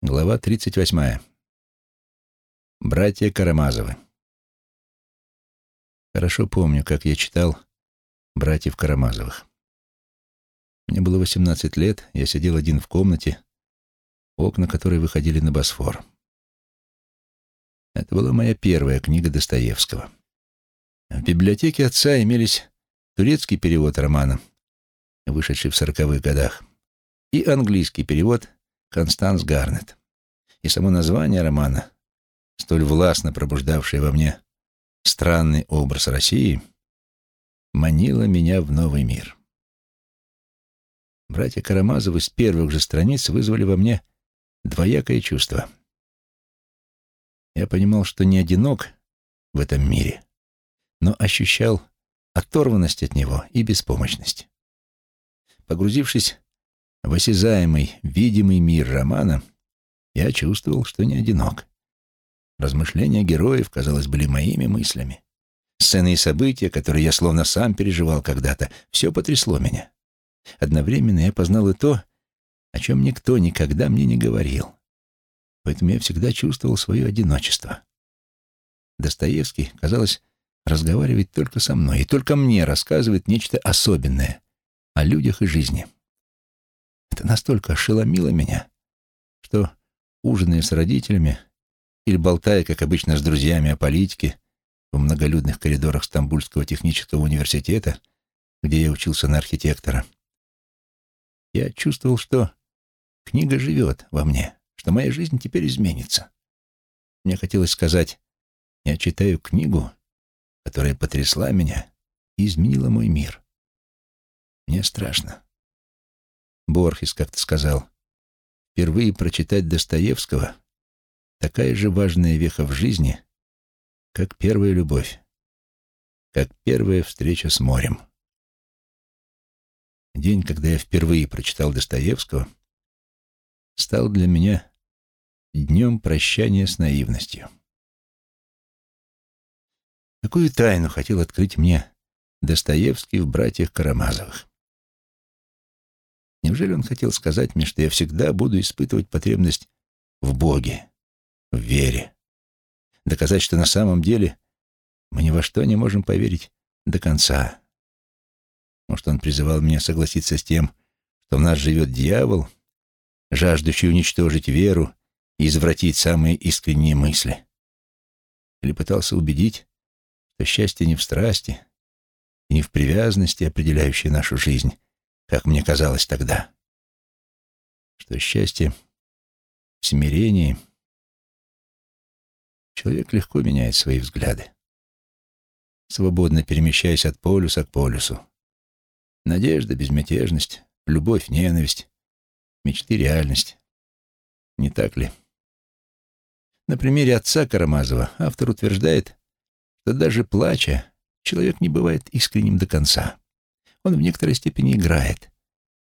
Глава 38. Братья Карамазовы. Хорошо помню, как я читал «Братьев Карамазовых». Мне было 18 лет, я сидел один в комнате, окна которой выходили на Босфор. Это была моя первая книга Достоевского. В библиотеке отца имелись турецкий перевод романа, вышедший в сороковых годах, и английский перевод Констанс Гарнет. И само название романа, столь властно пробуждавшее во мне странный образ России, манило меня в новый мир. Братья Карамазовы с первых же страниц вызвали во мне двоякое чувство. Я понимал, что не одинок в этом мире, но ощущал оторванность от него и беспомощность. Погрузившись в осязаемый, видимый мир романа, я чувствовал, что не одинок. Размышления героев, казалось, были моими мыслями. Сцены и события, которые я словно сам переживал когда-то, все потрясло меня. Одновременно я познал и то, о чем никто никогда мне не говорил. Поэтому я всегда чувствовал свое одиночество. Достоевский, казалось, разговаривает только со мной, и только мне рассказывает нечто особенное о людях и жизни. Это настолько ошеломило меня, что, ужиная с родителями или болтая, как обычно, с друзьями о политике в многолюдных коридорах Стамбульского технического университета, где я учился на архитектора, я чувствовал, что книга живет во мне, что моя жизнь теперь изменится. Мне хотелось сказать, я читаю книгу, которая потрясла меня и изменила мой мир. Мне страшно. Борхес как-то сказал, впервые прочитать Достоевского — такая же важная веха в жизни, как первая любовь, как первая встреча с морем. День, когда я впервые прочитал Достоевского, стал для меня днем прощания с наивностью. Какую тайну хотел открыть мне Достоевский в «Братьях Карамазовых»? Неужели он хотел сказать мне, что я всегда буду испытывать потребность в Боге, в вере? Доказать, что на самом деле мы ни во что не можем поверить до конца. Может, он призывал меня согласиться с тем, что в нас живет дьявол, жаждущий уничтожить веру и извратить самые искренние мысли? Или пытался убедить, что счастье не в страсти не в привязанности, определяющей нашу жизнь, как мне казалось тогда, что счастье в смирении человек легко меняет свои взгляды, свободно перемещаясь от полюса к полюсу. Надежда, безмятежность, любовь, ненависть, мечты, реальность. Не так ли? На примере отца Карамазова автор утверждает, что даже плача человек не бывает искренним до конца он в некоторой степени играет,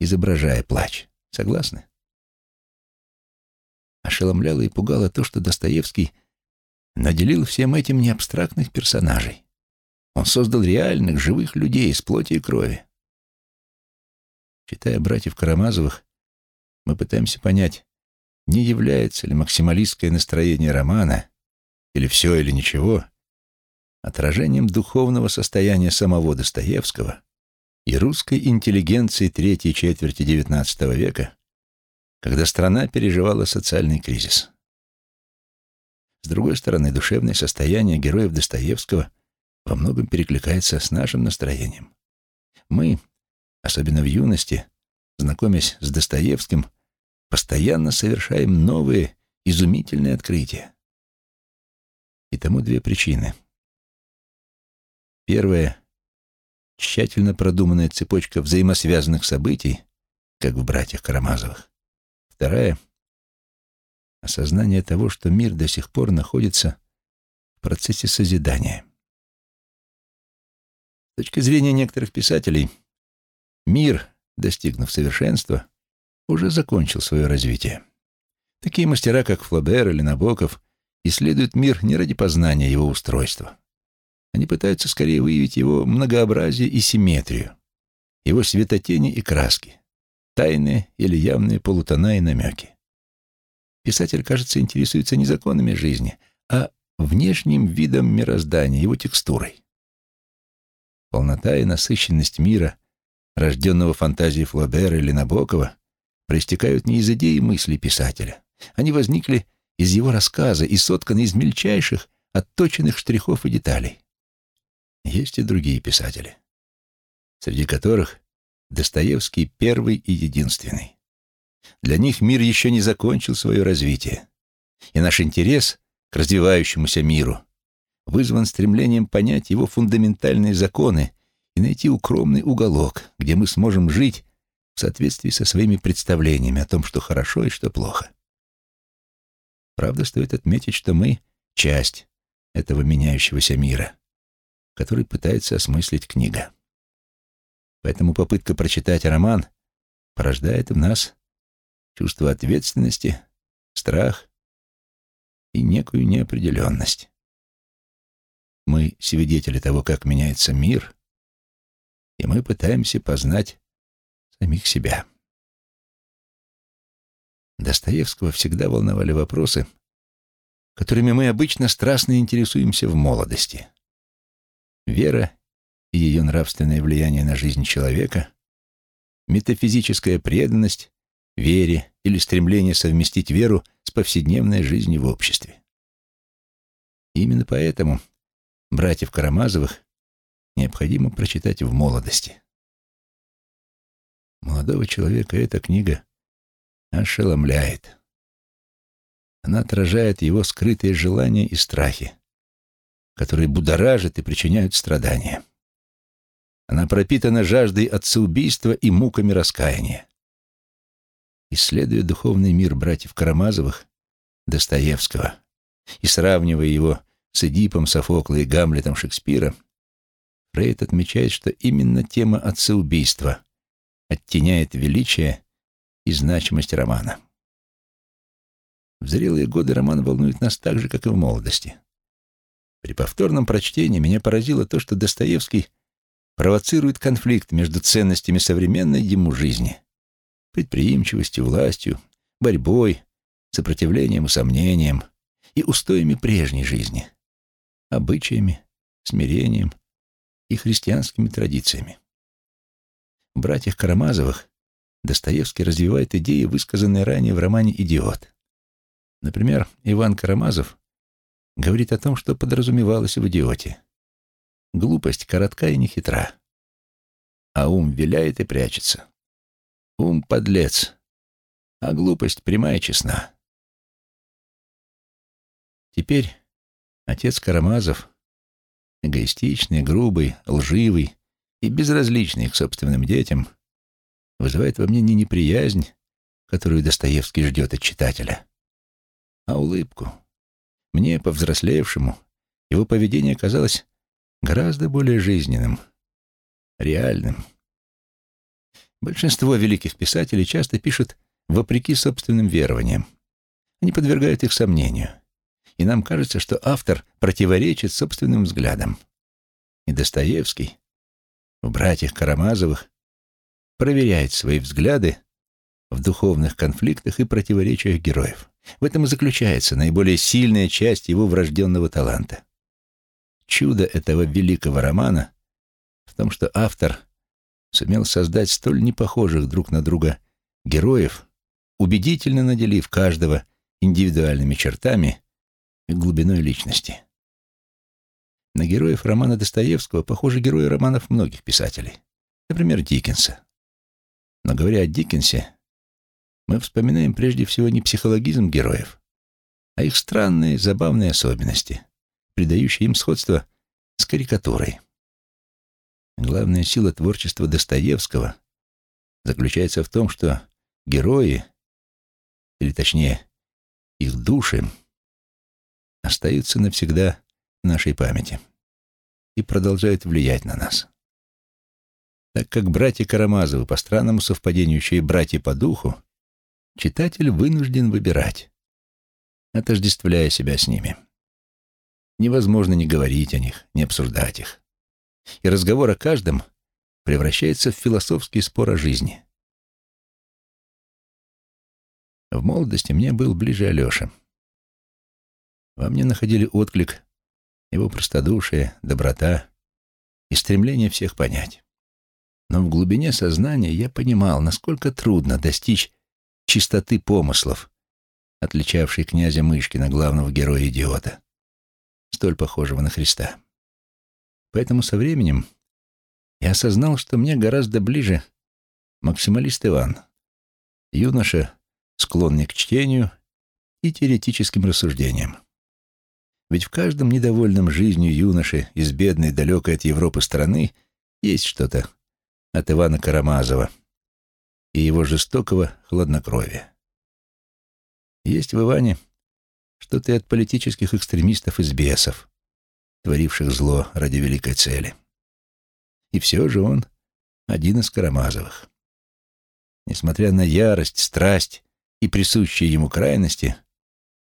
изображая плач. Согласны? Ошеломляло и пугало то, что Достоевский наделил всем этим не абстрактных персонажей. Он создал реальных, живых людей из плоти и крови. Читая «Братьев Карамазовых», мы пытаемся понять, не является ли максималистское настроение романа, или все, или ничего, отражением духовного состояния самого Достоевского и русской интеллигенции третьей четверти XIX века, когда страна переживала социальный кризис. С другой стороны, душевное состояние героев Достоевского во многом перекликается с нашим настроением. Мы, особенно в юности, знакомясь с Достоевским, постоянно совершаем новые, изумительные открытия. И тому две причины. Первая тщательно продуманная цепочка взаимосвязанных событий, как в «Братьях Карамазовых». Вторая — осознание того, что мир до сих пор находится в процессе созидания. С точки зрения некоторых писателей, мир, достигнув совершенства, уже закончил свое развитие. Такие мастера, как Флобер или Набоков, исследуют мир не ради познания его устройства, они пытаются скорее выявить его многообразие и симметрию, его светотени и краски, тайные или явные полутона и намеки. писатель, кажется, интересуется не законами жизни, а внешним видом мироздания, его текстурой. Полнота и насыщенность мира, рожденного фантазией Флобера или Набокова, проистекают не из идей и мыслей писателя. Они возникли из его рассказа и сотканы из мельчайших, отточенных штрихов и деталей. Есть и другие писатели, среди которых Достоевский первый и единственный. Для них мир еще не закончил свое развитие, и наш интерес к развивающемуся миру вызван стремлением понять его фундаментальные законы и найти укромный уголок, где мы сможем жить в соответствии со своими представлениями о том, что хорошо и что плохо. Правда, стоит отметить, что мы — часть этого меняющегося мира, который пытается осмыслить книга. Поэтому попытка прочитать роман порождает в нас чувство ответственности, страх и некую неопределенность. Мы свидетели того, как меняется мир, и мы пытаемся познать самих себя. Достоевского всегда волновали вопросы, которыми мы обычно страстно интересуемся в молодости. Вера и ее нравственное влияние на жизнь человека, метафизическая преданность вере или стремление совместить веру с повседневной жизнью в обществе. Именно поэтому братьев Карамазовых необходимо прочитать в молодости. Молодого человека эта книга ошеломляет. Она отражает его скрытые желания и страхи, которые будоражат и причиняют страдания. Она пропитана жаждой отцеубийства и муками раскаяния. Исследуя духовный мир братьев Карамазовых, Достоевского, и сравнивая его с Эдипом, Софокла и Гамлетом Шекспира, Фрейд отмечает, что именно тема отцеубийства оттеняет величие и значимость романа. В зрелые годы роман волнует нас так же, как и в молодости. При повторном прочтении меня поразило то, что Достоевский провоцирует конфликт между ценностями современной ему жизни, предприимчивостью, властью, борьбой, сопротивлением и сомнением и устоями прежней жизни, обычаями, смирением и христианскими традициями. В «Братьях Карамазовых» Достоевский развивает идеи, высказанные ранее в романе «Идиот». Например, Иван Карамазов говорит о том, что подразумевалось в «Идиоте». Глупость коротка и нехитра, а ум виляет и прячется. Ум — подлец, а глупость прямая и честна. Теперь отец Карамазов, эгоистичный, грубый, лживый и безразличный к собственным детям, вызывает во мне не неприязнь, которую Достоевский ждет от читателя, а улыбку. Мне, повзрослевшему, его поведение казалось гораздо более жизненным, реальным. Большинство великих писателей часто пишут вопреки собственным верованиям. Они подвергают их сомнению. И нам кажется, что автор противоречит собственным взглядам. И Достоевский в «Братьях Карамазовых» проверяет свои взгляды в духовных конфликтах и противоречиях героев. В этом и заключается наиболее сильная часть его врожденного таланта. Чудо этого великого романа в том, что автор сумел создать столь непохожих друг на друга героев, убедительно наделив каждого индивидуальными чертами и глубиной личности. На героев романа Достоевского похожи герои романов многих писателей, например, Диккенса. Но говоря о Диккенсе, мы вспоминаем прежде всего не психологизм героев, а их странные, забавные особенности, придающие им сходство с карикатурой. Главная сила творчества Достоевского заключается в том, что герои, или точнее, их души, остаются навсегда в нашей памяти и продолжают влиять на нас. Так как братья Карамазовы по странному совпадению еще и братья по духу, читатель вынужден выбирать, отождествляя себя с ними. Невозможно не говорить о них, не обсуждать их и разговор о каждом превращается в философский спор о жизни. В молодости мне был ближе Алёша. Во мне находили отклик его простодушие, доброта и стремление всех понять. Но в глубине сознания я понимал, насколько трудно достичь чистоты помыслов, отличавшей князя Мышкина, главного героя-идиота, столь похожего на Христа. Поэтому со временем я осознал, что мне гораздо ближе максималист Иван, юноша, склонный к чтению и теоретическим рассуждениям. Ведь в каждом недовольном жизнью юноше из бедной, далекой от Европы страны есть что-то от Ивана Карамазова и его жестокого хладнокровия. Есть в Иване что-то и от политических экстремистов из бесов, творивших зло ради великой цели. И все же он один из Карамазовых. Несмотря на ярость, страсть и присущие ему крайности,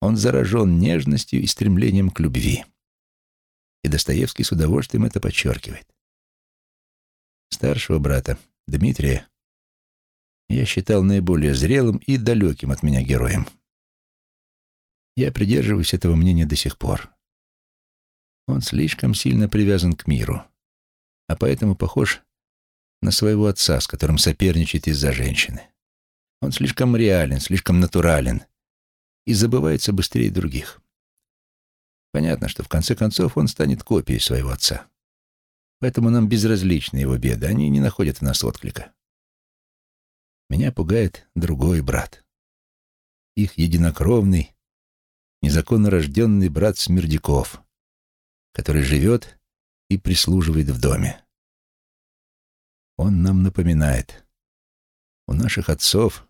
он заражен нежностью и стремлением к любви. И Достоевский с удовольствием это подчеркивает. Старшего брата, Дмитрия, я считал наиболее зрелым и далеким от меня героем. Я придерживаюсь этого мнения до сих пор. Он слишком сильно привязан к миру, а поэтому похож на своего отца, с которым соперничает из-за женщины. Он слишком реален, слишком натурален и забывается быстрее других. Понятно, что в конце концов он станет копией своего отца. Поэтому нам безразличны его беды, они не находят в нас отклика. Меня пугает другой брат. Их единокровный, незаконно рожденный брат Смердяков, который живет и прислуживает в доме. Он нам напоминает. У наших отцов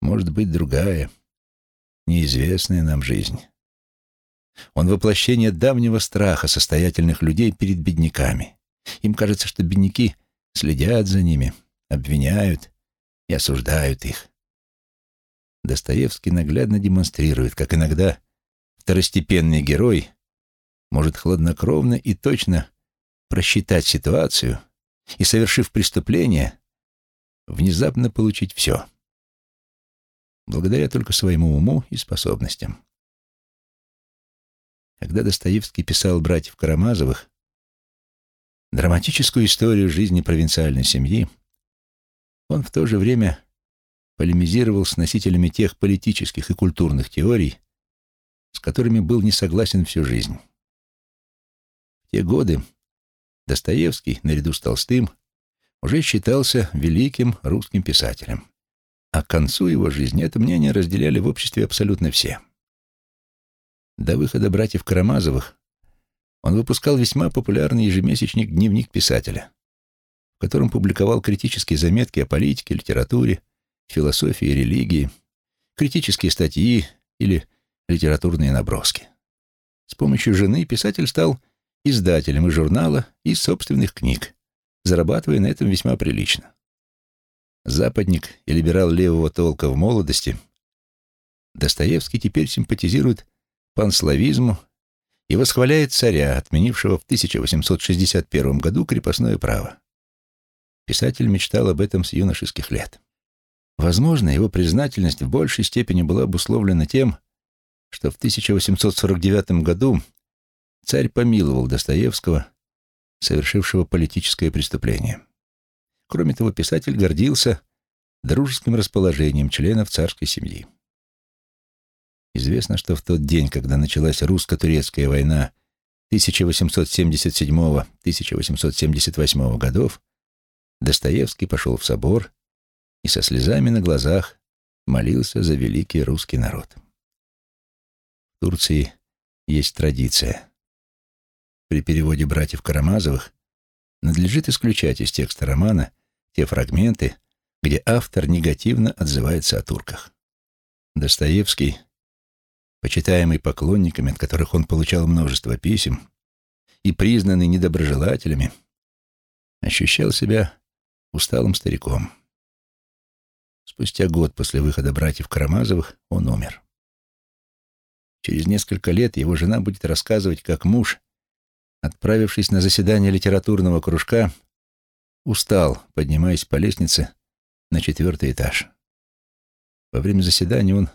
может быть другая, неизвестная нам жизнь. Он воплощение давнего страха состоятельных людей перед бедняками. Им кажется, что бедняки следят за ними, обвиняют и осуждают их. Достоевский наглядно демонстрирует, как иногда второстепенный герой может хладнокровно и точно просчитать ситуацию и, совершив преступление, внезапно получить все благодаря только своему уму и способностям. Когда Достоевский писал «Братьев Карамазовых», драматическую историю жизни провинциальной семьи, он в то же время полемизировал с носителями тех политических и культурных теорий, с которыми был не согласен всю жизнь. В те годы Достоевский, наряду с Толстым, уже считался великим русским писателем. А к концу его жизни это мнение разделяли в обществе абсолютно все. До выхода братьев Карамазовых он выпускал весьма популярный ежемесячник «Дневник писателя», в котором публиковал критические заметки о политике, литературе, философии и религии, критические статьи или литературные наброски. С помощью жены писатель стал издателем и журнала, и собственных книг, зарабатывая на этом весьма прилично западник и либерал левого толка в молодости, Достоевский теперь симпатизирует панславизму и восхваляет царя, отменившего в 1861 году крепостное право. Писатель мечтал об этом с юношеских лет. Возможно, его признательность в большей степени была обусловлена тем, что в 1849 году царь помиловал Достоевского, совершившего политическое преступление. Кроме того, писатель гордился дружеским расположением членов царской семьи. Известно, что в тот день, когда началась русско-турецкая война 1877-1878 годов, Достоевский пошел в собор и со слезами на глазах молился за великий русский народ. В Турции есть традиция. При переводе братьев Карамазовых надлежит исключать из текста романа те фрагменты, где автор негативно отзывается о турках. Достоевский, почитаемый поклонниками, от которых он получал множество писем, и признанный недоброжелателями, ощущал себя усталым стариком. Спустя год после выхода братьев Карамазовых он умер. Через несколько лет его жена будет рассказывать, как муж, отправившись на заседание литературного кружка, устал, поднимаясь по лестнице на четвертый этаж. Во время заседания он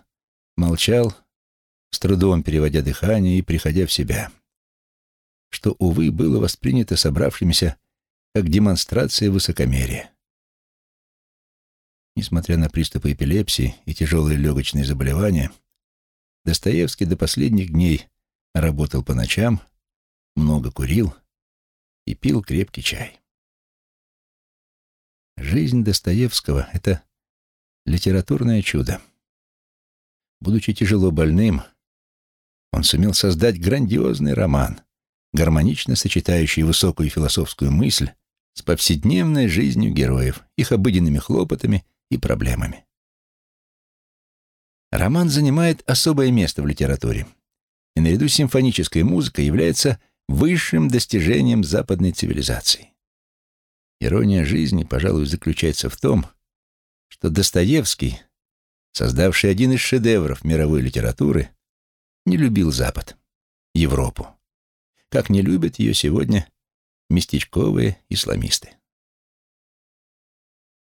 молчал, с трудом переводя дыхание и приходя в себя, что, увы, было воспринято собравшимися как демонстрация высокомерия. Несмотря на приступы эпилепсии и тяжелые легочные заболевания, Достоевский до последних дней работал по ночам, много курил и пил крепкий чай. Жизнь Достоевского — это литературное чудо. Будучи тяжело больным, он сумел создать грандиозный роман, гармонично сочетающий высокую философскую мысль с повседневной жизнью героев, их обыденными хлопотами и проблемами. Роман занимает особое место в литературе и наряду с симфонической музыкой является высшим достижением западной цивилизации. Ирония жизни, пожалуй, заключается в том, что Достоевский, создавший один из шедевров мировой литературы, не любил Запад, Европу, как не любят ее сегодня местечковые исламисты.